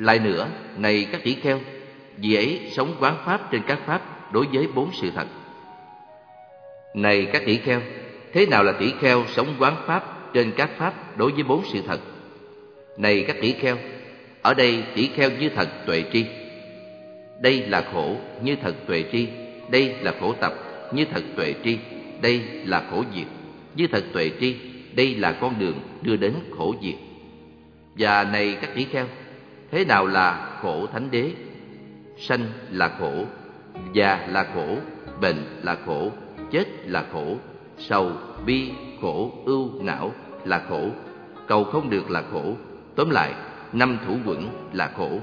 Lại nữa, này các tỷ kheo, vì ấy sống quán pháp trên các pháp đối với bốn sự thật. Này các tỷ kheo, thế nào là tỷ kheo sống quán pháp trên các pháp đối với bốn sự thật? Này các tỷ kheo, ở đây tỷ kheo như thật tuệ tri. Đây là khổ như thật tuệ tri, đây là khổ tập như thật tuệ tri, đây là khổ diệt. Như thật tuệ tri, đây là con đường đưa đến khổ diệt. Và này các tỷ kheo, thế nào là khổ thánh đế? Sanh là khổ, già là khổ, bệnh là khổ, chết là khổ, sầu, bi, khổ, ưu, não là khổ, cầu không được là khổ. Tóm lại, năm thủ quẩn là khổ.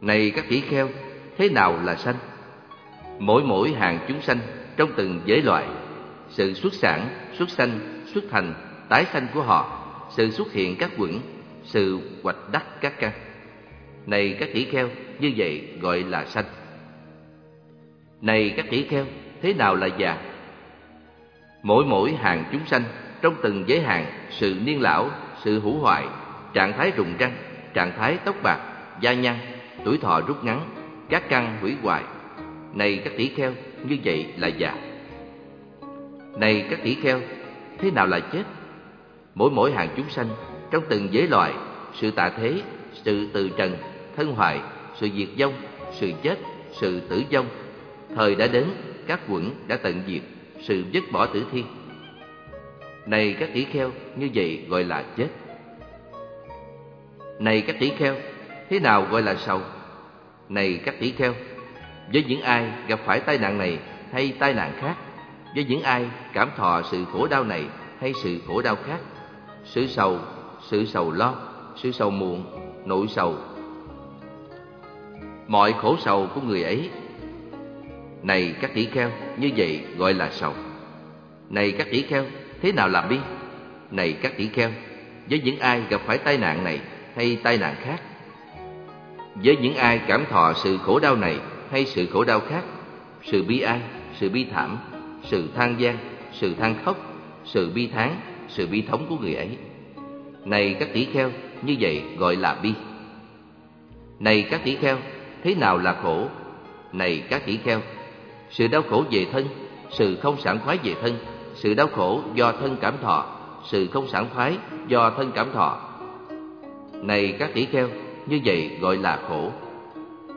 Này các tỷ kheo, thế nào là sanh? Mỗi mỗi hàng chúng sanh trong từng giới loại, sự xuất sản, xuất sanh, xuất thành, tái sanh của họ, sự xuất hiện các quẩn, sự hoạch đắc các căn. Này các tỷ kheo, như vậy gọi là sanh. Này các tỷ kheo, thế nào là già? Mỗi mỗi hàng chúng sanh trong từng giới hạn, sự niên lão, sự hủ hoại, trạng thái rụng răng, trạng thái tóc bạc, da nhăn, tuổi thọ rút ngắn, các căn hủy hoại. Này các tỷ kheo, như vậy là già. Này các tỷ kheo, thế nào là chết? Mỗi mỗi hàng chúng sanh trong từng giới loại, sự tạ thế, sự từ trần, thân hoại, sự diệt vong, sự chết, sự tử vong, thời đã đến, các quẩn đã tận diệt, sự dứt bỏ tử thi. Này các tỷ kheo, như vậy gọi là chết. Này các tỷ kheo, thế nào gọi là sầu? Này các tỷ kheo, với những ai gặp phải tai nạn này hay tai nạn khác, với những ai cảm thọ sự khổ đau này hay sự khổ đau khác, sự sầu, sự sầu lo, sự sầu muộn, nỗi sầu, mọi khổ sầu của người ấy. Này các tỷ kheo, như vậy gọi là sầu. Này các tỷ kheo, thế nào là bi? Này các tỷ kheo, với những ai gặp phải tai nạn này hay tai nạn khác, với những ai cảm thọ sự khổ đau này hay sự khổ đau khác, sự bi ai, sự bi thảm, sự than gian, sự than khóc, sự bi thán, sự bi thống của người ấy. Này các tỷ kheo, như vậy gọi là bi. Này các tỷ kheo, thế nào là khổ? Này các tỷ kheo, sự đau khổ về thân, sự không sảng khoái về thân, sự đau khổ do thân cảm thọ, sự không sảng khoái do thân cảm thọ. Này các tỷ kheo, như vậy gọi là khổ.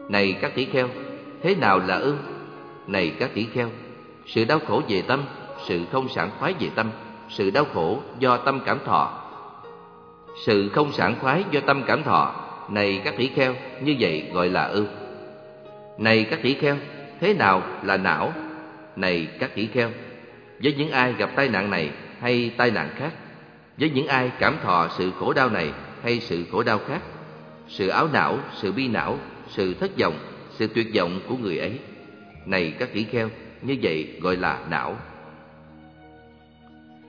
Này các tỷ kheo, thế nào là ưng? Này các tỷ kheo, sự đau khổ về tâm, sự không sảng khoái về tâm, sự đau khổ do tâm cảm thọ. Sự không sảng khoái do tâm cảm thọ, này các tỷ kheo, như vậy gọi là ư. Này các tỷ kheo, thế nào là não? Này các tỷ kheo, với những ai gặp tai nạn này hay tai nạn khác, với những ai cảm thọ sự khổ đau này hay sự khổ đau khác, sự áo não, sự bi não, sự thất vọng, sự tuyệt vọng của người ấy. Này các tỷ kheo, như vậy gọi là não.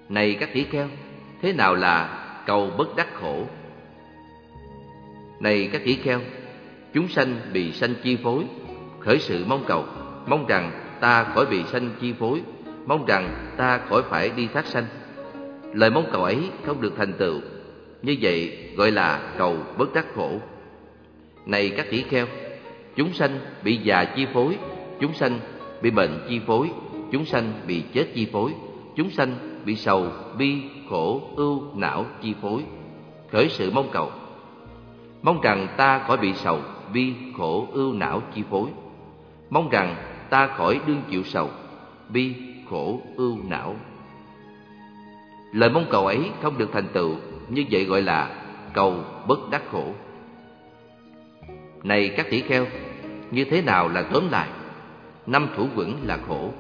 Này các tỷ kheo, thế nào là cầu bất đắc khổ? Này các tỷ kheo, chúng sanh bị sanh chi phối, khởi sự mong cầu, mong rằng ta khỏi bị sanh chi phối, mong rằng ta khỏi phải đi thác sanh. Lời mong cầu ấy không được thành tựu, như vậy gọi là cầu bất đắc khổ. Này các tỷ kheo, chúng sanh bị già chi phối, chúng sanh bị bệnh chi phối, chúng sanh bị chết chi phối, chúng sanh bị sầu, bi, khổ, ưu, não chi phối, khởi sự mong cầu. Mong rằng ta khỏi bị sầu, bi, khổ, ưu, não chi phối. Mong rằng ta khỏi đương chịu sầu, bi, khổ, ưu, não. Lời mong cầu ấy không được thành tựu, như vậy gọi là cầu bất đắc khổ. Này các tỷ kheo, như thế nào là tóm lại? Năm thủ quẩn là khổ,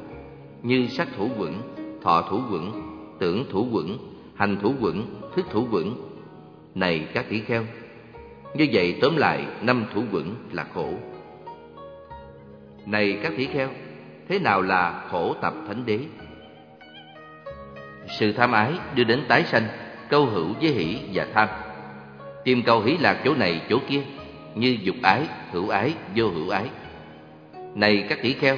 như sắc thủ quẩn, thọ thủ quẩn, tưởng thủ quẩn, hành thủ quẩn, thức thủ quẩn. Này các tỷ kheo, như vậy tóm lại năm thủ quẩn là khổ. Này các tỷ kheo, thế nào là khổ tập thánh đế? Sự tham ái đưa đến tái sanh, câu hữu với hỷ và tham. Tìm cầu hỷ lạc chỗ này chỗ kia, như dục ái, hữu ái, vô hữu ái. Này các tỷ kheo,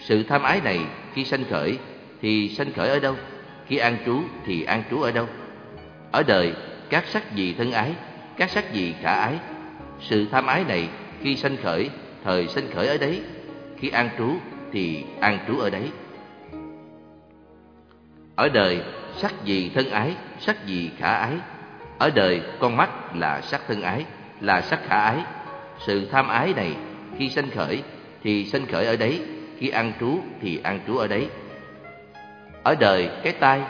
sự tham ái này khi sanh khởi thì sanh khởi ở đâu? Khi an trú thì an trú ở đâu? Ở đời, các sắc gì thân ái, các sắc gì khả ái. Sự tham ái này khi sanh khởi, thời sanh khởi ở đấy, khi an trú thì an trú ở đấy. Ở đời, sắc gì thân ái, sắc gì khả ái. Ở đời, con mắt là sắc thân ái, là sắc khả ái. Sự tham ái này khi sanh khởi thì sanh khởi ở đấy, khi an trú thì an trú ở đấy. Ở đời cái tai,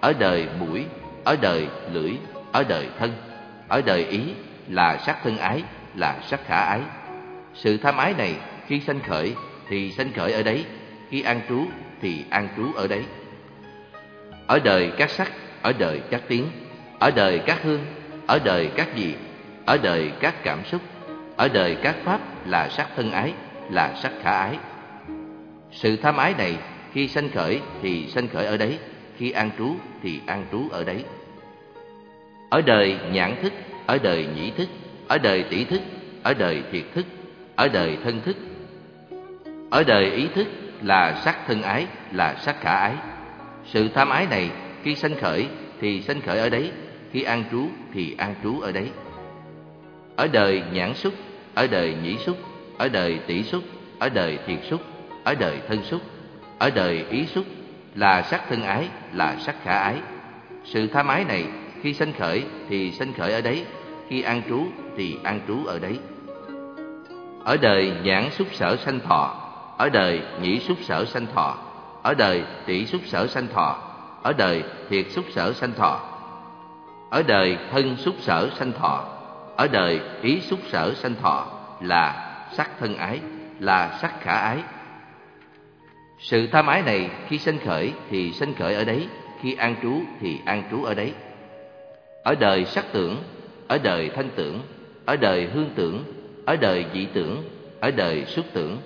ở đời mũi, ở đời lưỡi, ở đời thân, ở đời ý là sắc thân ái, là sắc khả ái. Sự tham ái này khi sanh khởi thì sanh khởi ở đấy, khi an trú thì an trú ở đấy. Ở đời các sắc, ở đời các tiếng, ở đời các hương, ở đời các gì, ở đời các cảm xúc, ở đời các pháp là sắc thân ái, là sắc khả ái. Sự tham ái này khi sanh khởi thì sanh khởi ở đấy, khi an trú thì an trú ở đấy. Ở đời nhãn thức, ở đời nhĩ thức, ở đời tỷ thức, ở đời thiệt thức, ở đời thân thức. Ở đời ý thức là sắc thân ái, là sắc khả ái. Sự tham ái này khi sanh khởi thì sanh khởi ở đấy, khi an trú thì an trú ở đấy. Ở đời nhãn xúc, ở đời nhĩ xúc, ở đời tỷ xúc, ở đời thiệt xúc, ở đời thân xúc, ở đời ý xúc là sắc thân ái, là sắc khả ái. Sự tham ái này khi sanh khởi thì sanh khởi ở đấy, khi an trú thì an trú ở đấy. Ở đời nhãn xúc sở sanh thọ, ở đời nhĩ xúc sở sanh thọ, ở đời tỷ xúc sở sanh thọ, ở đời thiệt xúc sở sanh thọ, ở đời thân xúc sở sanh thọ, ở đời ý xúc sở sanh thọ là sắc thân ái, là sắc khả ái. Sự tham ái này khi sanh khởi thì sanh khởi ở đấy, khi an trú thì an trú ở đấy. Ở đời sắc tưởng, ở đời thanh tưởng, ở đời hương tưởng, ở đời dị tưởng, ở đời xúc tưởng.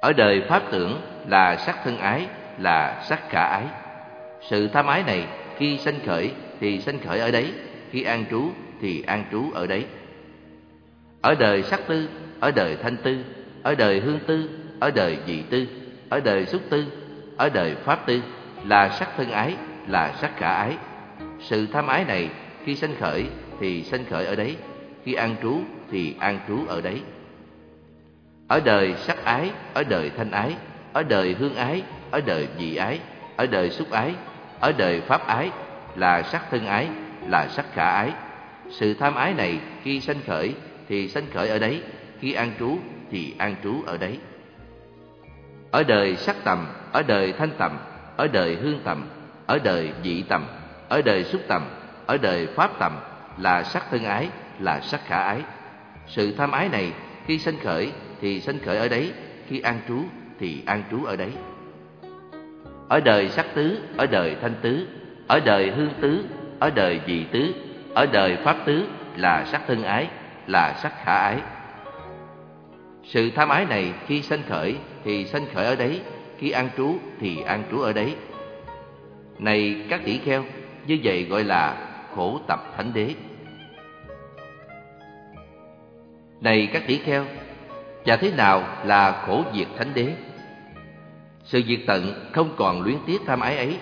Ở đời pháp tưởng là sắc thân ái, là sắc khả ái. Sự tham ái này khi sanh khởi thì sanh khởi ở đấy, khi an trú thì an trú ở đấy. Ở đời sắc tư, ở đời thanh tư, ở đời hương tư, ở đời dị tư, ở đời xúc tư, ở đời pháp tư là sắc thân ái, là sắc khả ái. Sự tham ái này khi sanh khởi thì sanh khởi ở đấy, khi an trú thì an trú ở đấy. Ở đời sắc ái, ở đời thanh ái, ở đời hương ái, ở đời vị ái, ở đời xúc ái, ở đời pháp ái là sắc thân ái, là sắc khả ái. Sự tham ái này khi sanh khởi thì sanh khởi ở đấy, khi an trú thì an trú ở đấy. Ở đời sắc tầm, ở đời thanh tầm, ở đời hương tầm, ở đời dị tầm, ở đời xúc tầm, ở đời pháp tầm là sắc thân ái, là sắc khả ái. Sự tham ái này khi sanh khởi thì sanh khởi ở đấy, khi an trú thì an trú ở đấy. Ở đời sắc tứ, ở đời thanh tứ, ở đời hương tứ, ở đời dị tứ, ở đời pháp tứ là sắc thân ái, là sắc khả ái. Sự tham ái này khi sanh khởi thì sanh khởi ở đấy, khi an trú thì an trú ở đấy. Này các tỷ kheo, như vậy gọi là khổ tập thánh đế. Này các tỷ kheo, và thế nào là khổ diệt thánh đế? Sự diệt tận không còn luyến tiếc tham ái ấy,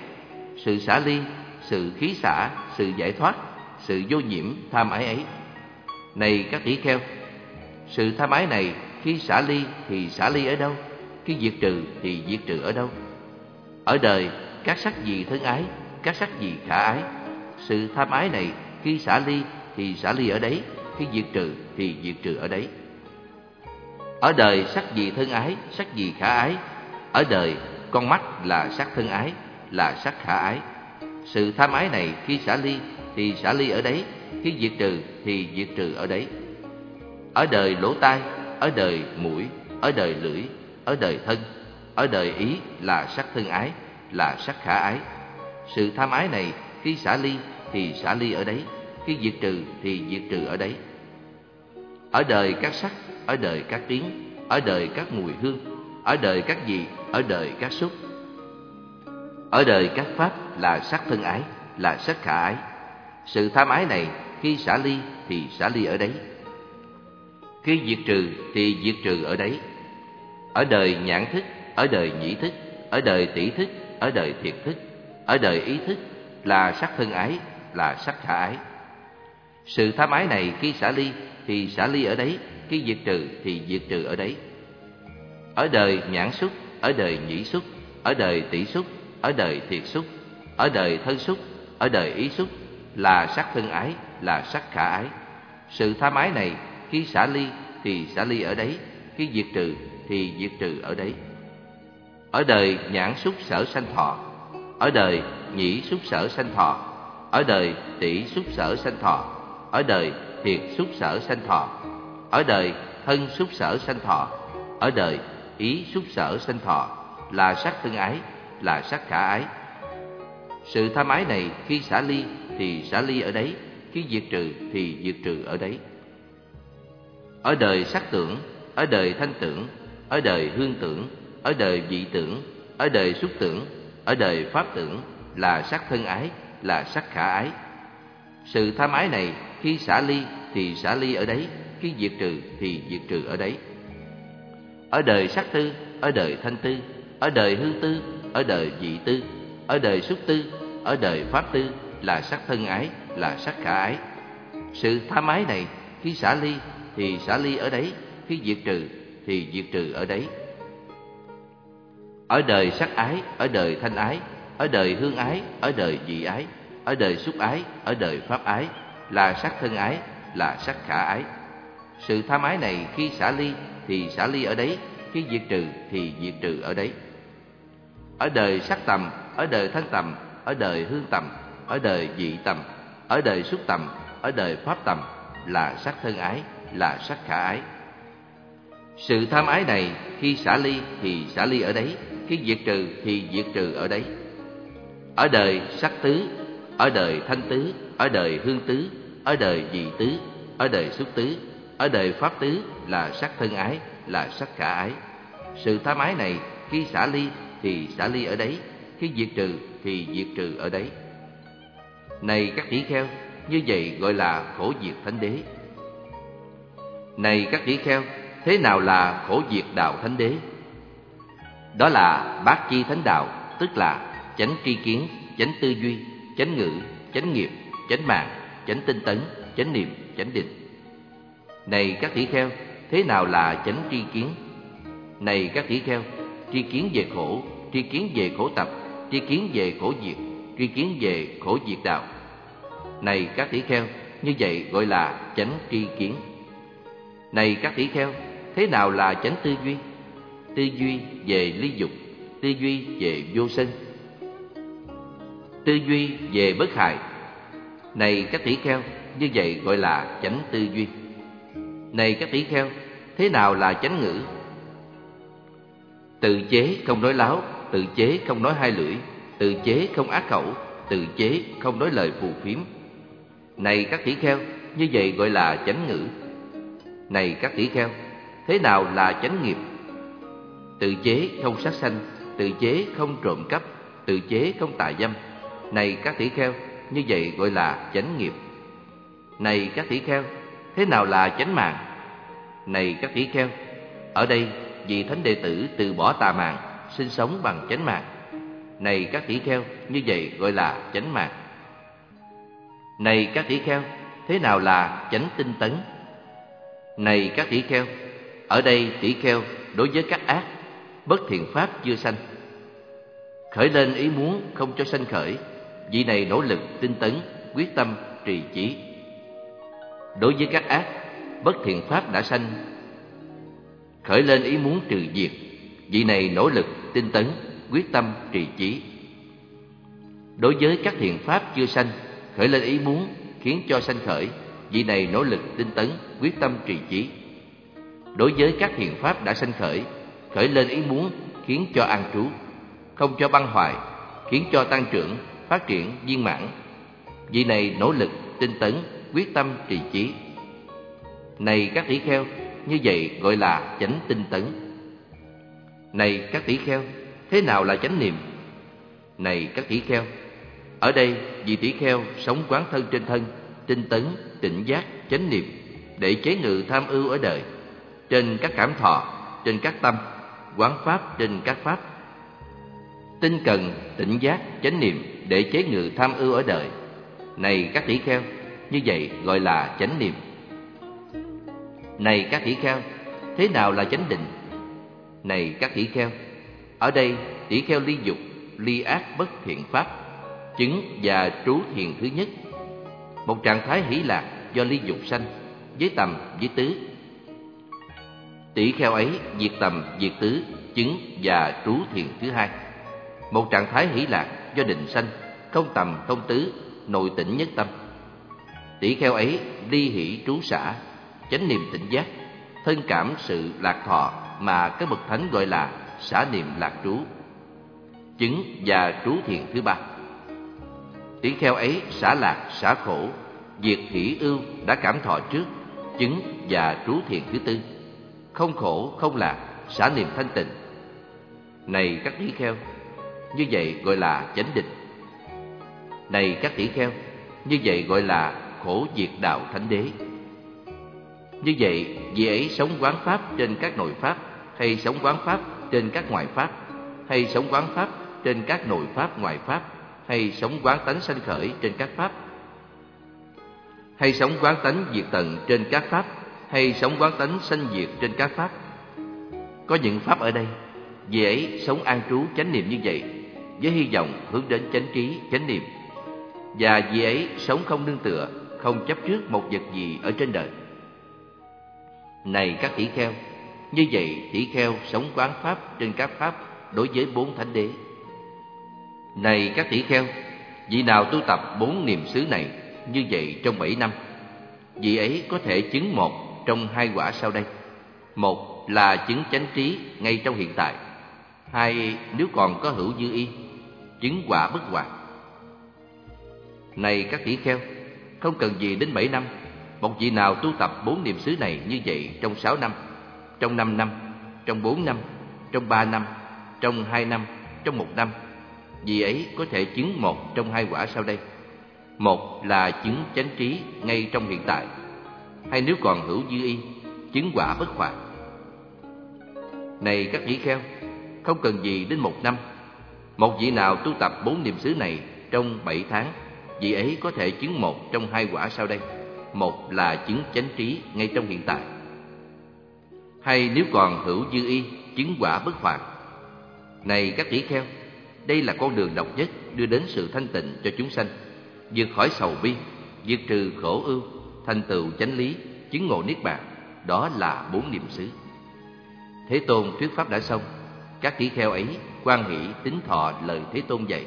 sự xả ly, sự khí xả, sự giải thoát, sự vô nhiễm tham ái ấy. Này các tỷ kheo, sự tham ái này khi xả ly thì xả ly ở đâu? Khi diệt trừ thì diệt trừ ở đâu? Ở đời, các sắc gì thân ái, các sắc gì khả ái. Sự tham ái này khi xả ly thì xả ly ở đấy, khi diệt trừ thì diệt trừ ở đấy. Ở đời sắc gì thân ái, sắc gì khả ái. Ở đời, con mắt là sắc thân ái, là sắc khả ái. Sự tham ái này khi xả ly thì xả ly ở đấy, khi diệt trừ thì diệt trừ ở đấy. Ở đời lỗ tai, ở đời mũi, ở đời lưỡi, ở đời thân, ở đời ý là sắc thân ái, là sắc khả ái. Sự tham ái này khi xả ly thì xả ly ở đấy, khi diệt trừ thì diệt trừ ở đấy. Ở đời các sắc, ở đời các tiếng, ở đời các mùi hương, ở đời các vị, ở đời các xúc. Ở đời các pháp là sắc thân ái, là sắc khả ái. Sự tham ái này khi xả ly thì xả ly ở đấy. Khi diệt trừ thì diệt trừ ở đấy. Ở đời nhãn thức, ở đời nhĩ thức, ở đời tỷ thức, ở đời thiệt thức, ở đời ý thức là sắc thân ái, là sắc khả ái. Sự tham ái này khi xả ly thì xả ly ở đấy, khi diệt trừ thì diệt trừ ở đấy. Ở đời nhãn xúc, ở đời nhĩ xúc, ở đời tỷ xúc, ở đời thiệt xúc, ở đời thân xúc, ở đời ý xúc là sắc thân ái, là sắc khả ái. Sự tham ái này khi xả ly thì xả ly ở đấy, khi diệt trừ thì diệt trừ ở đấy. Ở đời nhãn xúc sở sanh thọ, ở đời nhĩ xúc sở sanh thọ, ở đời tỷ xúc sở sanh thọ, ở đời thiệt xúc sở sanh thọ, ở đời thân xúc sở sanh thọ, ở đời ý xúc sở sanh thọ là sắc thân ái, là sắc khả ái. Sự tham ái này khi xả ly thì xả ly ở đấy, khi diệt trừ thì diệt trừ ở đấy. Ở đời sắc tưởng, ở đời thanh tưởng, ở đời hương tưởng, ở đời vị tưởng, ở đời xúc tưởng, ở đời pháp tưởng là sắc thân ái, là sắc khả ái. Sự tham ái này khi xả ly thì xả ly ở đấy, khi diệt trừ thì diệt trừ ở đấy. Ở đời sắc tư, ở đời thanh tư, ở đời hương tư, ở đời vị tư, ở đời xúc tư, ở đời pháp tư là sắc thân ái, là sắc khả ái. Sự tham ái này khi xả ly thì xả ly ở đấy, khi diệt trừ thì diệt trừ ở đấy. Ở đời sắc ái, ở đời thanh ái, ở đời hương ái, ở đời vị ái, ở đời xúc ái, ở đời pháp ái là sắc thân ái, là sắc khả ái. Sự tham ái này khi xả ly thì xả ly ở đấy, khi diệt trừ thì diệt trừ ở đấy. Ở đời sắc tầm, ở đời thanh tầm, ở đời hương tầm, ở đời vị tầm, ở đời xúc tầm, ở đời pháp tầm là sắc thân ái, là sắc khả ái. Sự tham ái này khi xả ly thì xả ly ở đấy, khi diệt trừ thì diệt trừ ở đấy. Ở đời sắc tứ, ở đời thanh tứ, ở đời hương tứ, ở đời vị tứ, ở đời xúc tứ, ở đời pháp tứ là sắc thân ái, là sắc khả ái. Sự tham ái này khi xả ly thì xả ly ở đấy, khi diệt trừ thì diệt trừ ở đấy. Này các tỷ kheo, như vậy gọi là khổ diệt thánh đế. Này các tỷ kheo, thế nào là khổ diệt đạo thánh đế? Đó là bát chi thánh đạo, tức là chánh tri kiến, chánh tư duy, chánh ngữ, chánh nghiệp, chánh mạng, chánh tinh tấn, chánh niệm, chánh định. Này các tỷ kheo, thế nào là chánh tri kiến? Này các tỷ kheo, tri kiến về khổ, tri kiến về khổ tập, tri kiến về khổ diệt, tri kiến về khổ diệt đạo. Này các tỷ kheo, như vậy gọi là chánh tri kiến. Này các tỷ kheo, thế nào là chánh tư duy? Tư duy về ly dục, tư duy về vô sân, tư duy về bất hại. Này các tỷ kheo, như vậy gọi là chánh tư duy. Này các tỷ kheo, thế nào là chánh ngữ? Tự chế không nói láo, tự chế không nói hai lưỡi, tự chế không ác khẩu, tự chế không nói lời phù phiếm. Này các tỷ kheo, như vậy gọi là chánh ngữ. Này các tỷ kheo, thế nào là chánh nghiệp? Tự chế không sát sanh, tự chế không trộm cắp, tự chế không tà dâm. Này các tỷ kheo, như vậy gọi là chánh nghiệp. Này các tỷ kheo, thế nào là chánh mạng? Này các tỷ kheo, ở đây vị thánh đệ tử từ bỏ tà mạng, sinh sống bằng chánh mạng. Này các tỷ kheo, như vậy gọi là chánh mạng. Này các tỷ kheo, thế nào là chánh tinh tấn? Này các tỷ kheo, ở đây tỷ kheo đối với các ác, bất thiện pháp chưa sanh. Khởi lên ý muốn không cho sanh khởi, vị này nỗ lực tinh tấn, quyết tâm, trì chỉ. Đối với các ác, bất thiện pháp đã sanh, khởi lên ý muốn trừ diệt, vị này nỗ lực tinh tấn, quyết tâm, trì chỉ. Đối với các thiện pháp chưa sanh, khởi lên ý muốn khiến cho sanh khởi, vị này nỗ lực tinh tấn, quyết tâm, trì chỉ. Đối với các thiện pháp đã sanh khởi, khởi lên ý muốn khiến cho an trú, không cho băng hoại, khiến cho tăng trưởng, phát triển viên mãn. Vì này nỗ lực, tinh tấn, quyết tâm, trì chí. Này các tỷ kheo, như vậy gọi là chánh tinh tấn. Này các tỷ kheo, thế nào là chánh niệm? Này các tỷ kheo, ở đây vị tỷ kheo sống quán thân trên thân, tinh tấn, tỉnh giác, chánh niệm để chế ngự tham ưu ở đời, trên các cảm thọ, trên các tâm, quán pháp trên các pháp. Tinh cần, tỉnh giác, chánh niệm để chế ngự tham ưu ở đời. Này các tỷ kheo, như vậy gọi là chánh niệm. Này các tỷ kheo, thế nào là chánh định? Này các tỷ kheo, ở đây tỷ kheo ly dục, ly ác bất thiện pháp, chứng và trú thiền thứ nhất. Một trạng thái hỷ lạc do ly dục sanh, với tầm, với tứ. Tỷ kheo ấy diệt tầm, diệt tứ, chứng và trú thiền thứ hai. Một trạng thái hỷ lạc do định sanh, không tầm, không tứ, nội tỉnh nhất tâm. Tỷ kheo ấy ly hỷ trú xả, chánh niệm tỉnh giác, thân cảm sự lạc thọ mà các bậc thánh gọi là xả niệm lạc trú. Chứng và trú thiền thứ ba. Tỷ kheo ấy xả lạc, xả khổ, diệt hỷ ưu đã cảm thọ trước, chứng và trú thiền thứ tư. Không khổ, không lạc, xả niệm thanh tịnh. Này các tỷ kheo, như vậy gọi là chánh định. Này các tỷ kheo, như vậy gọi là khổ diệt đạo thánh đế. Như vậy, vị ấy sống quán pháp trên các nội pháp, hay sống quán pháp trên các ngoại pháp, hay sống quán pháp trên các nội pháp ngoại pháp, hay sống quán tánh sanh khởi trên các pháp, hay sống quán tánh diệt tận trên các pháp, hay sống quán tánh sanh diệt trên các pháp. Có những pháp ở đây, dễ sống an trú chánh niệm như vậy, với hy vọng hướng đến chánh trí, chánh niệm. Và vị ấy sống không nương tựa, không chấp trước một vật gì ở trên đời. Này các tỷ kheo, như vậy tỷ kheo sống quán pháp trên các pháp đối với bốn thánh đế. Này các tỷ kheo, vị nào tu tập bốn niệm xứ này như vậy trong bảy năm, vị ấy có thể chứng một trong hai quả sau đây. Một là chứng chánh trí ngay trong hiện tại. Hai, nếu còn có hữu dư y, chứng quả bất hoạt. Này các tỷ kheo, không cần gì đến bảy năm, một vị nào tu tập bốn niệm xứ này như vậy trong sáu năm, trong năm năm, trong bốn năm, trong ba năm, trong hai năm, trong một năm, vị ấy có thể chứng một trong hai quả sau đây. Một là chứng chánh trí ngay trong hiện tại, hay nếu còn hữu dư y, chứng quả bất hoại. Này các vị kheo, không cần gì đến một năm, một vị nào tu tập bốn niệm xứ này trong bảy tháng, vị ấy có thể chứng một trong hai quả sau đây. Một là chứng chánh trí ngay trong hiện tại. Hay nếu còn hữu dư y, chứng quả bất hoại. Này các tỷ kheo, đây là con đường độc nhất đưa đến sự thanh tịnh cho chúng sanh, vượt khỏi sầu bi, diệt trừ khổ ưu, thành tựu chánh lý, chứng ngộ niết bàn. Đó là bốn niệm xứ. Thế Tôn thuyết pháp đã xong, các tỷ kheo ấy quan hỷ tính thọ lời Thế Tôn dạy.